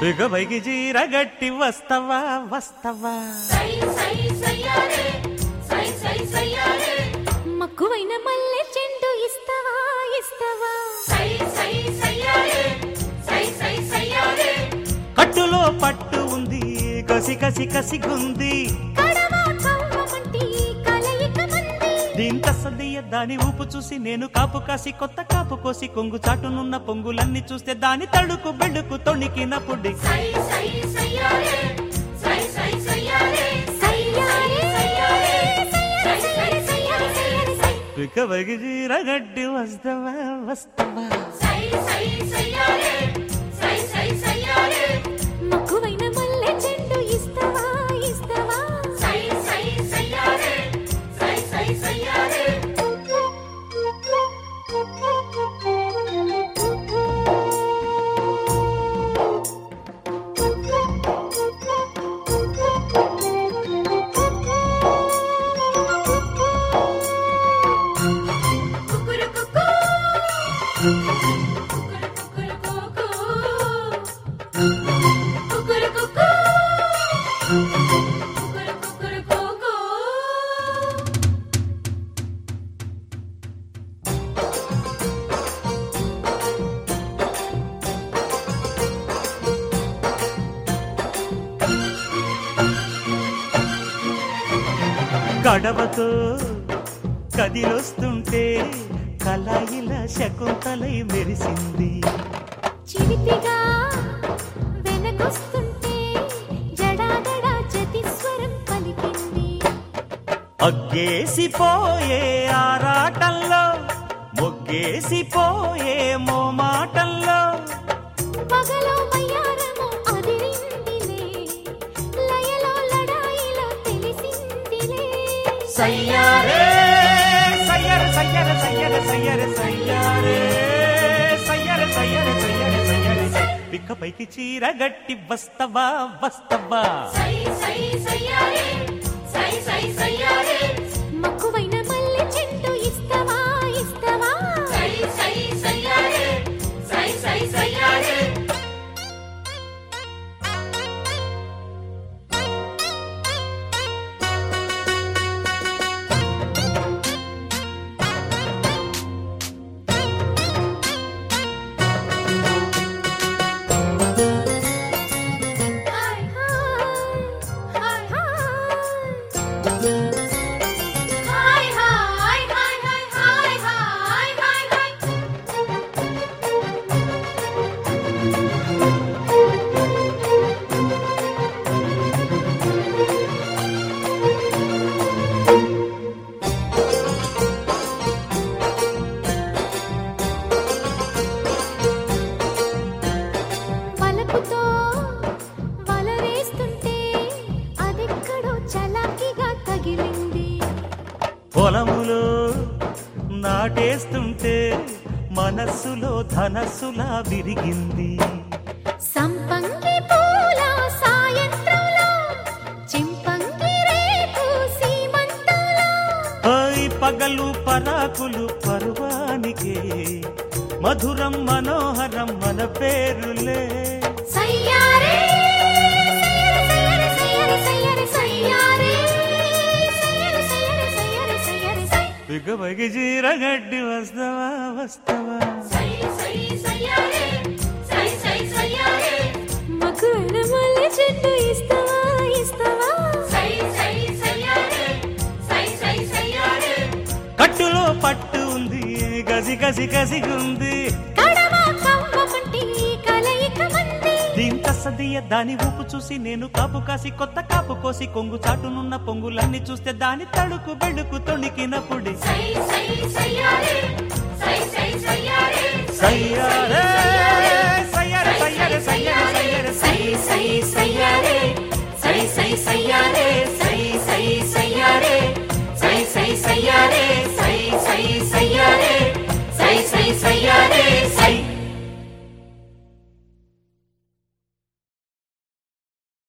బిగబగి జీరగట్టి వస్తవా వస్తవా సై సై సయ్యారే పట్టు ఉంది కసి కసి కసిగుంది. కడవా కవ్వమంటి కలయిక మంది. దీంత సదియ దాని ఊపు చూసి నేను కాపు కాసి కొత్త కాపు కోసి కొంగు చాటునున్న పొంగులన్నీ చూస్తే దాని తడుకు బెడుకు సై సై సయ్యారే. సై సై గడవతో కదిలొస్తుంటే కలాయిల శకుంతలై మెరిసింది. చిలిపిగా వెనకొస్తుంటే జడాగడ జతిస్వరం పలికింది. అగ్గేసిపోయే ఆరాటంలో మొగ్గేసిపోయే మోమాటంలో. పగలో సయ్యారే సయ్యర సయ్యర సయ్యర సయ్యర సయ్యారే సయ్యర సయ్యర సయ్యర సయ్యర చీర గట్టి వస్తవా వస్తవా సై సై సయ్యారే సై సై సయ్యారే నాటేస్తుంటే మనస్సులో ధనస్సులా విరిగింది. సంపంగి పూల సాయంత్రంలో చింపంగి రేకు సీమంతంలో. ఓయ్ పగలు పరాకులు పర్వానికే మధురం మనోహరం మన పేరులే. సిగబగి జీరగడ్డి వస్తవా వస్తవా? చెట్టు కట్టులో పట్టు ఉంది గసి గసి ఉంది కడమ దీంత సదియ దాని ఊపు చూసి నేను కాపు కాసి కొత్త కాపు కోసి కొంగు చాటునున్న పొంగులన్నీ చూస్తే దాని తడుకు బెడుకు తొణికినప్పుడు. సయ్యారే!